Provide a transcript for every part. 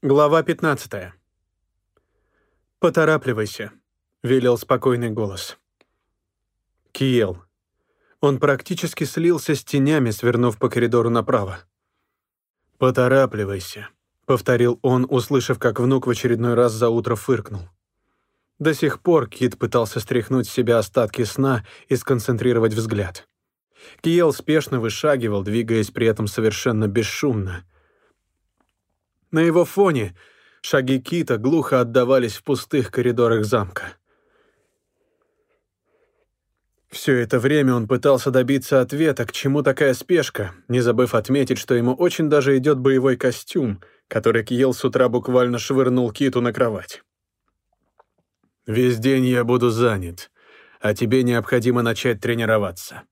Глава 15. «Поторапливайся», — велел спокойный голос. Киел. Он практически слился с тенями, свернув по коридору направо. «Поторапливайся», — повторил он, услышав, как внук в очередной раз за утро фыркнул. До сих пор Кит пытался стряхнуть с себя остатки сна и сконцентрировать взгляд. Киел спешно вышагивал, двигаясь при этом совершенно бесшумно — на его фоне шаги Кита глухо отдавались в пустых коридорах замка. Все это время он пытался добиться ответа, к чему такая спешка, не забыв отметить, что ему очень даже идет боевой костюм, который Киел с утра буквально швырнул Киту на кровать. «Весь день я буду занят, а тебе необходимо начать тренироваться.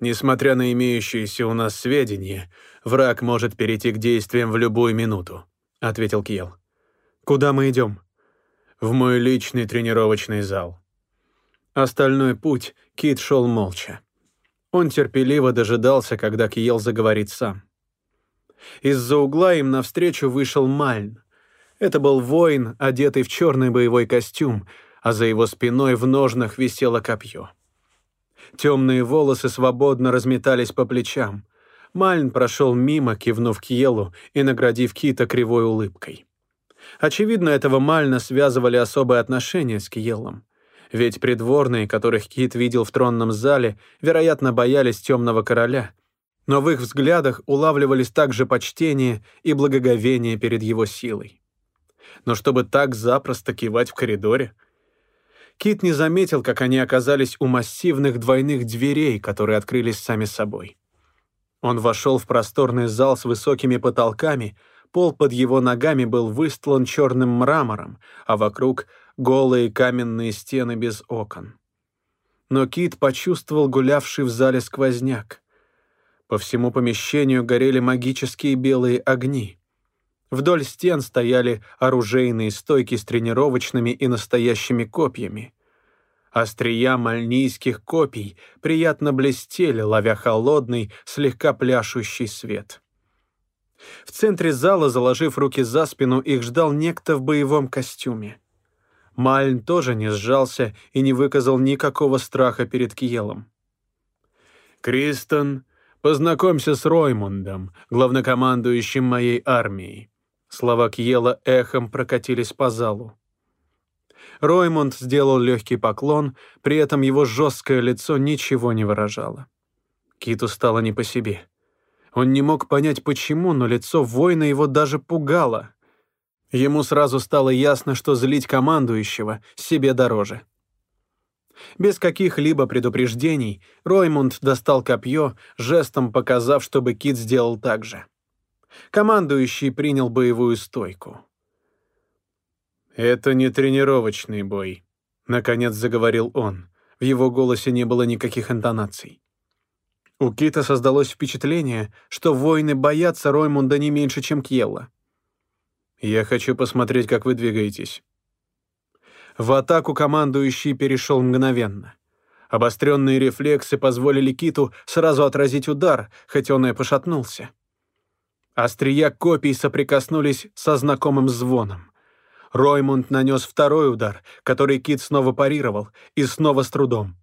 Несмотря на имеющиеся у нас сведения, враг может перейти к действиям в любую минуту. — ответил Кьел. «Куда мы идем?» «В мой личный тренировочный зал». Остальной путь Кит шел молча. Он терпеливо дожидался, когда Киел заговорит сам. Из-за угла им навстречу вышел Мальн. Это был воин, одетый в черный боевой костюм, а за его спиной в ножнах висело копье. Темные волосы свободно разметались по плечам. Мальн прошел мимо, кивнув Кьелу и наградив Кита кривой улыбкой. Очевидно, этого Мальна связывали особые отношения с Киелом. Ведь придворные, которых Кит видел в тронном зале, вероятно, боялись темного короля. Но в их взглядах улавливались также почтение и благоговение перед его силой. Но чтобы так запросто кивать в коридоре... Кит не заметил, как они оказались у массивных двойных дверей, которые открылись сами собой. Он вошел в просторный зал с высокими потолками, пол под его ногами был выстлан черным мрамором, а вокруг голые каменные стены без окон. Но Кит почувствовал гулявший в зале сквозняк. По всему помещению горели магические белые огни. Вдоль стен стояли оружейные стойки с тренировочными и настоящими копьями. Острия мальнийских копий приятно блестели, ловя холодный, слегка пляшущий свет. В центре зала, заложив руки за спину, их ждал некто в боевом костюме. Мальн тоже не сжался и не выказал никакого страха перед Киелом. «Кристон, познакомься с Роймундом, главнокомандующим моей армией». Слова Киела эхом прокатились по залу. Роймонд сделал легкий поклон, при этом его жесткое лицо ничего не выражало. Киту стало не по себе. Он не мог понять, почему, но лицо воина его даже пугало. Ему сразу стало ясно, что злить командующего себе дороже. Без каких-либо предупреждений Роймунд достал копье, жестом показав, чтобы Кит сделал так же. Командующий принял боевую стойку. «Это не тренировочный бой», — наконец заговорил он. В его голосе не было никаких интонаций. У Кита создалось впечатление, что воины боятся Роймунда не меньше, чем Кьелла. «Я хочу посмотреть, как вы двигаетесь». В атаку командующий перешел мгновенно. Обостренные рефлексы позволили Киту сразу отразить удар, хоть он и пошатнулся. Острия копий соприкоснулись со знакомым звоном. Роймунд нанес второй удар, который Кит снова парировал, и снова с трудом.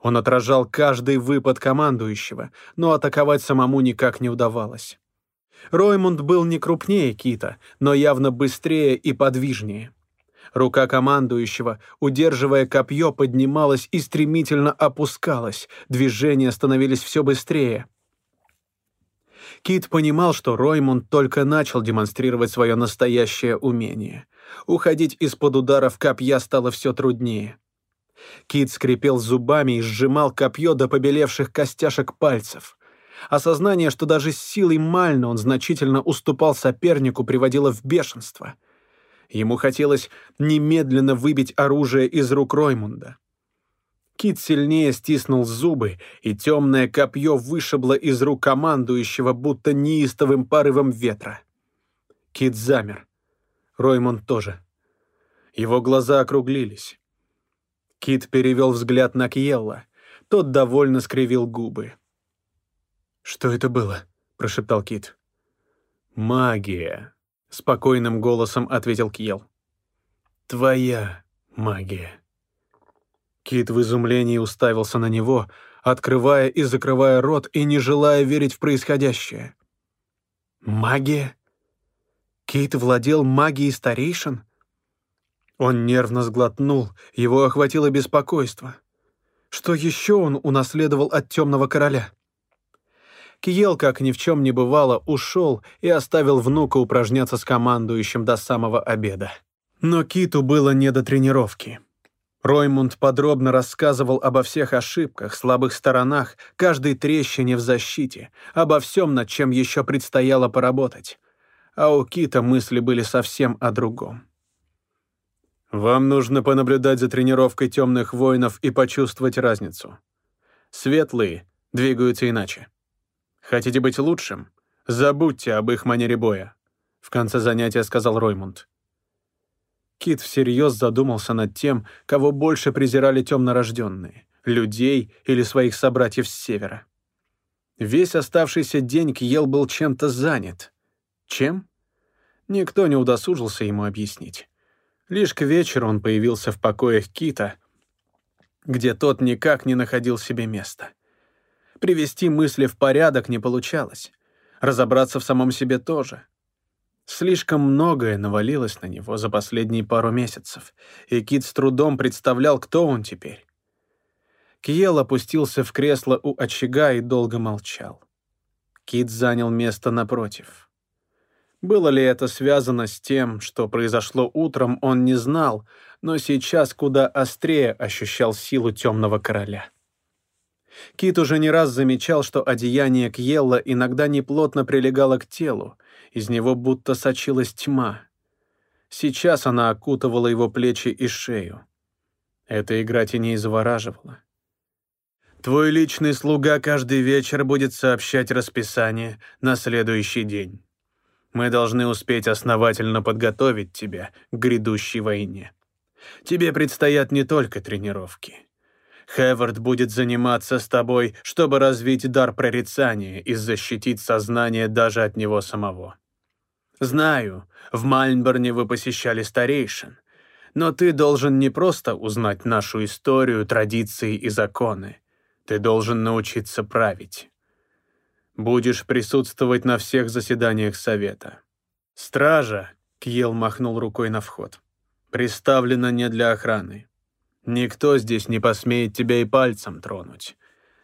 Он отражал каждый выпад командующего, но атаковать самому никак не удавалось. Роймунд был не крупнее Кита, но явно быстрее и подвижнее. Рука командующего, удерживая копье, поднималась и стремительно опускалась, движения становились все быстрее. Кит понимал, что Роймунд только начал демонстрировать свое настоящее умение. Уходить из-под ударов копья стало все труднее. Кит скрипел зубами и сжимал копье до побелевших костяшек пальцев. Осознание, что даже с силой Мальна он значительно уступал сопернику, приводило в бешенство. Ему хотелось немедленно выбить оружие из рук Роймунда. Кит сильнее стиснул зубы, и темное копье вышибло из рук командующего, будто неистовым порывом ветра. Кит замер. Роймонд тоже. Его глаза округлились. Кит перевел взгляд на Кьелла. Тот довольно скривил губы. «Что это было?» — прошептал Кит. «Магия», — спокойным голосом ответил Кьел. Твоя магия. Кит в изумлении уставился на него, открывая и закрывая рот и не желая верить в происходящее. Магия? Кит владел магией старейшин? Он нервно сглотнул, его охватило беспокойство. Что еще он унаследовал от темного короля? Киел, как ни в чем не бывало, ушел и оставил внука упражняться с командующим до самого обеда. Но Киту было не до тренировки. Роймунд подробно рассказывал обо всех ошибках, слабых сторонах, каждой трещине в защите, обо всем, над чем еще предстояло поработать. А у Кита мысли были совсем о другом. «Вам нужно понаблюдать за тренировкой темных воинов и почувствовать разницу. Светлые двигаются иначе. Хотите быть лучшим? Забудьте об их манере боя», — в конце занятия сказал Роймунд. Кит всерьез задумался над тем, кого больше презирали темнорожденные — людей или своих собратьев с севера. Весь оставшийся день Кьел был чем-то занят. Чем? Никто не удосужился ему объяснить. Лишь к вечеру он появился в покоях Кита, где тот никак не находил себе места. Привести мысли в порядок не получалось. Разобраться в самом себе тоже — Слишком многое навалилось на него за последние пару месяцев, и Кит с трудом представлял, кто он теперь. Киел опустился в кресло у очага и долго молчал. Кит занял место напротив. Было ли это связано с тем, что произошло утром, он не знал, но сейчас куда острее ощущал силу темного короля. Кит уже не раз замечал, что одеяние Кьелла иногда неплотно прилегало к телу, из него будто сочилась тьма. Сейчас она окутывала его плечи и шею. Эта игра теней завораживала. «Твой личный слуга каждый вечер будет сообщать расписание на следующий день. Мы должны успеть основательно подготовить тебя к грядущей войне. Тебе предстоят не только тренировки. Хевард будет заниматься с тобой, чтобы развить дар прорицания и защитить сознание даже от него самого. Знаю, в Мальнборне вы посещали старейшин, но ты должен не просто узнать нашу историю, традиции и законы. Ты должен научиться править. Будешь присутствовать на всех заседаниях совета. Стража, Кьел махнул рукой на вход, приставлена не для охраны. Никто здесь не посмеет тебя и пальцем тронуть.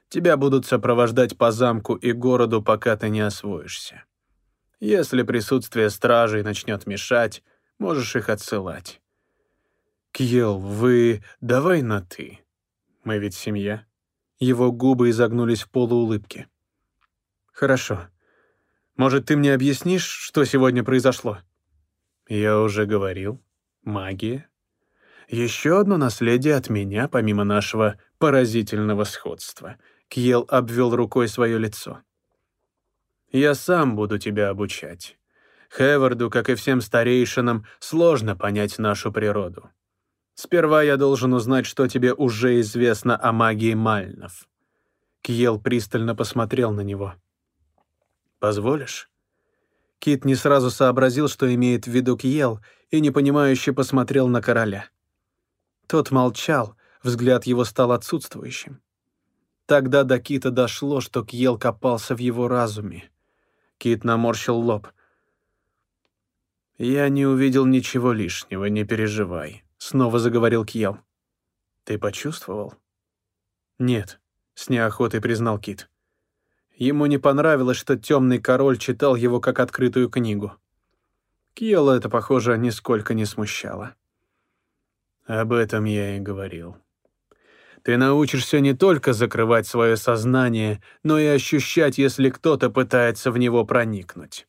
Тебя будут сопровождать по замку и городу, пока ты не освоишься. Если присутствие стражей начнет мешать, можешь их отсылать. Кьел, вы давай на «ты». Мы ведь семья. Его губы изогнулись в полуулыбке. Хорошо. Может, ты мне объяснишь, что сегодня произошло? Я уже говорил. Магия. Еще одно наследие от меня, помимо нашего поразительного сходства. Кьел обвел рукой свое лицо. Я сам буду тебя обучать. Хеварду, как и всем старейшинам, сложно понять нашу природу. Сперва я должен узнать, что тебе уже известно о магии Мальнов». Кьел пристально посмотрел на него. «Позволишь?» Кит не сразу сообразил, что имеет в виду Кьел, и непонимающе посмотрел на короля. Тот молчал, взгляд его стал отсутствующим. Тогда до Кита дошло, что Кьел копался в его разуме. Кит наморщил лоб. «Я не увидел ничего лишнего, не переживай», — снова заговорил Кьел. «Ты почувствовал?» «Нет», — с неохотой признал Кит. Ему не понравилось, что темный король читал его как открытую книгу. Кьела это, похоже, нисколько не смущало. «Об этом я и говорил», ты научишься не только закрывать свое сознание, но и ощущать, если кто-то пытается в него проникнуть.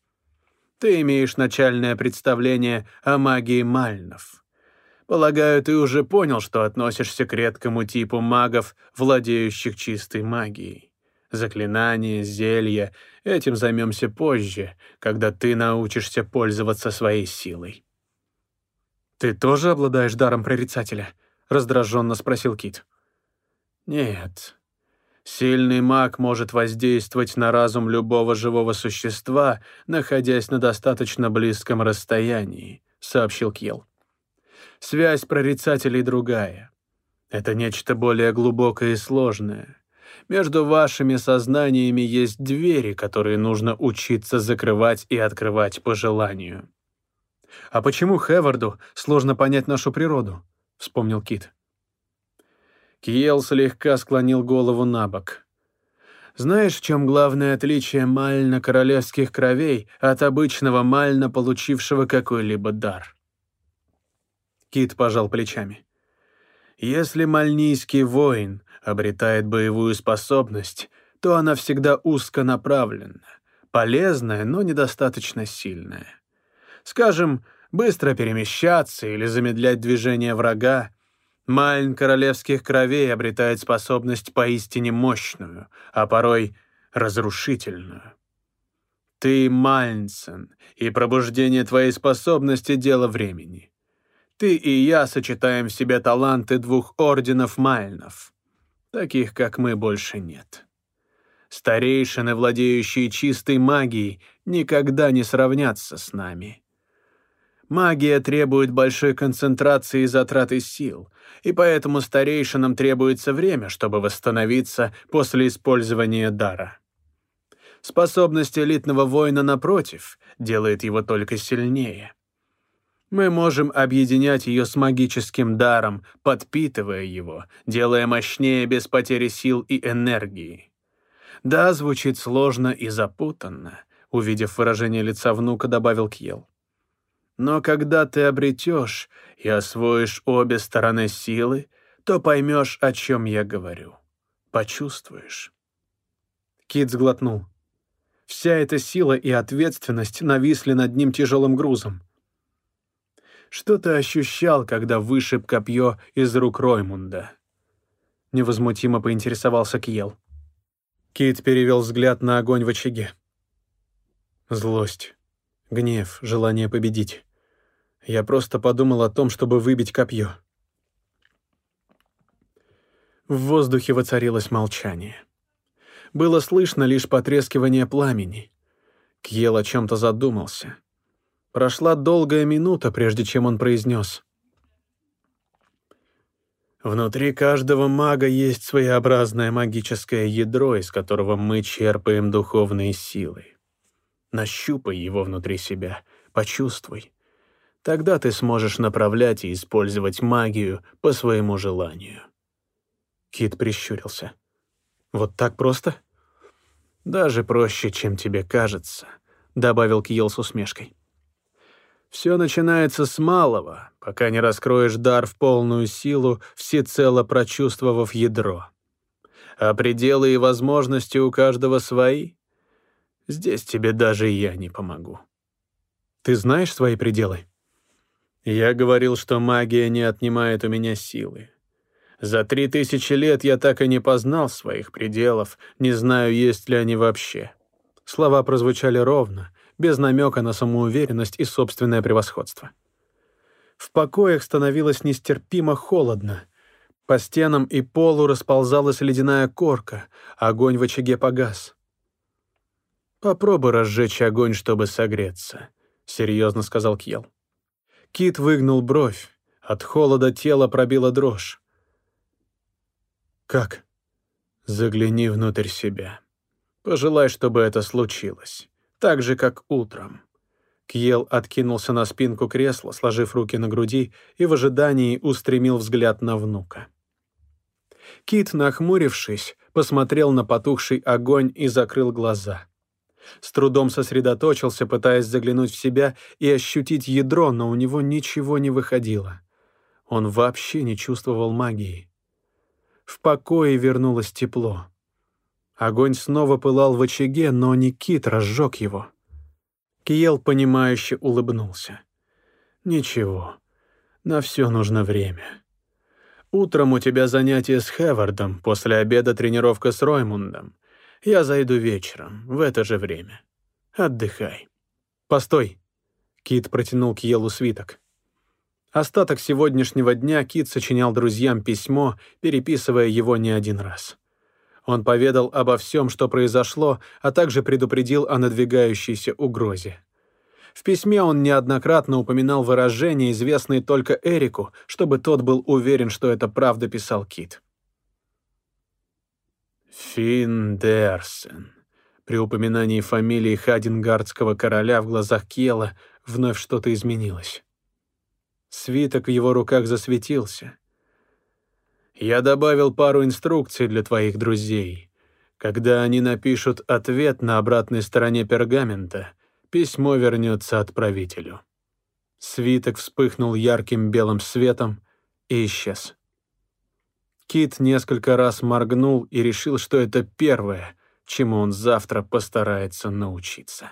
Ты имеешь начальное представление о магии мальнов. Полагаю, ты уже понял, что относишься к редкому типу магов, владеющих чистой магией. Заклинания, зелья — этим займемся позже, когда ты научишься пользоваться своей силой. «Ты тоже обладаешь даром прорицателя?» — раздраженно спросил Кит. Нет. Сильный маг может воздействовать на разум любого живого существа, находясь на достаточно близком расстоянии, сообщил Кьел. Связь прорицателей другая. Это нечто более глубокое и сложное. Между вашими сознаниями есть двери, которые нужно учиться закрывать и открывать по желанию. «А почему Хеварду сложно понять нашу природу?» — вспомнил Кит. Киел слегка склонил голову на бок. «Знаешь, в чем главное отличие мально-королевских кровей от обычного мально получившего какой-либо дар?» Кит пожал плечами. «Если мальнийский воин обретает боевую способность, то она всегда узконаправленна, полезная, но недостаточно сильная. Скажем, быстро перемещаться или замедлять движение врага, Майн королевских кровей обретает способность поистине мощную, а порой разрушительную. Ты Мальнсен, и пробуждение твоей способности — дело времени. Ты и я сочетаем в себе таланты двух орденов Мальнов. Таких, как мы, больше нет. Старейшины, владеющие чистой магией, никогда не сравнятся с нами. Магия требует большой концентрации и затраты сил, и поэтому старейшинам требуется время, чтобы восстановиться после использования дара. Способность элитного воина, напротив, делает его только сильнее. Мы можем объединять ее с магическим даром, подпитывая его, делая мощнее без потери сил и энергии. Да, звучит сложно и запутанно, увидев выражение лица внука, добавил Кьел. Но когда ты обретешь и освоишь обе стороны силы, то поймешь, о чем я говорю. Почувствуешь. Кит сглотнул. Вся эта сила и ответственность нависли над ним тяжелым грузом. Что ты ощущал, когда вышиб копье из рук Роймунда? Невозмутимо поинтересовался Кьел. Кит перевел взгляд на огонь в очаге. Злость, гнев, желание победить. Я просто подумал о том, чтобы выбить копье. В воздухе воцарилось молчание. Было слышно лишь потрескивание пламени. Кьел о чем-то задумался. Прошла долгая минута, прежде чем он произнес. «Внутри каждого мага есть своеобразное магическое ядро, из которого мы черпаем духовные силы. Нащупай его внутри себя, почувствуй. Тогда ты сможешь направлять и использовать магию по своему желанию». Кит прищурился. «Вот так просто?» «Даже проще, чем тебе кажется», — добавил Кьел с усмешкой. «Все начинается с малого, пока не раскроешь дар в полную силу, всецело прочувствовав ядро. А пределы и возможности у каждого свои. Здесь тебе даже я не помогу». «Ты знаешь свои пределы?» Я говорил, что магия не отнимает у меня силы. За три тысячи лет я так и не познал своих пределов, не знаю, есть ли они вообще. Слова прозвучали ровно, без намека на самоуверенность и собственное превосходство. В покоях становилось нестерпимо холодно. По стенам и полу расползалась ледяная корка, огонь в очаге погас. «Попробуй разжечь огонь, чтобы согреться», — серьезно сказал Кьел. Кит выгнул бровь. От холода тело пробило дрожь. «Как?» «Загляни внутрь себя. Пожелай, чтобы это случилось. Так же, как утром». Кьел откинулся на спинку кресла, сложив руки на груди, и в ожидании устремил взгляд на внука. Кит, нахмурившись, посмотрел на потухший огонь и закрыл глаза. С трудом сосредоточился, пытаясь заглянуть в себя и ощутить ядро, но у него ничего не выходило. Он вообще не чувствовал магии. В покое вернулось тепло. Огонь снова пылал в очаге, но Никит разжег его. Киел, понимающе улыбнулся. «Ничего, на все нужно время. Утром у тебя занятие с Хевардом, после обеда тренировка с Роймундом. Я зайду вечером, в это же время. Отдыхай. Постой. Кит протянул к Елу свиток. Остаток сегодняшнего дня Кит сочинял друзьям письмо, переписывая его не один раз. Он поведал обо всем, что произошло, а также предупредил о надвигающейся угрозе. В письме он неоднократно упоминал выражения, известные только Эрику, чтобы тот был уверен, что это правда писал Кит. Финдерсен. При упоминании фамилии Хадингардского короля в глазах Кьела вновь что-то изменилось. Свиток в его руках засветился. «Я добавил пару инструкций для твоих друзей. Когда они напишут ответ на обратной стороне пергамента, письмо вернется отправителю». Свиток вспыхнул ярким белым светом и исчез. Кит несколько раз моргнул и решил, что это первое, чему он завтра постарается научиться.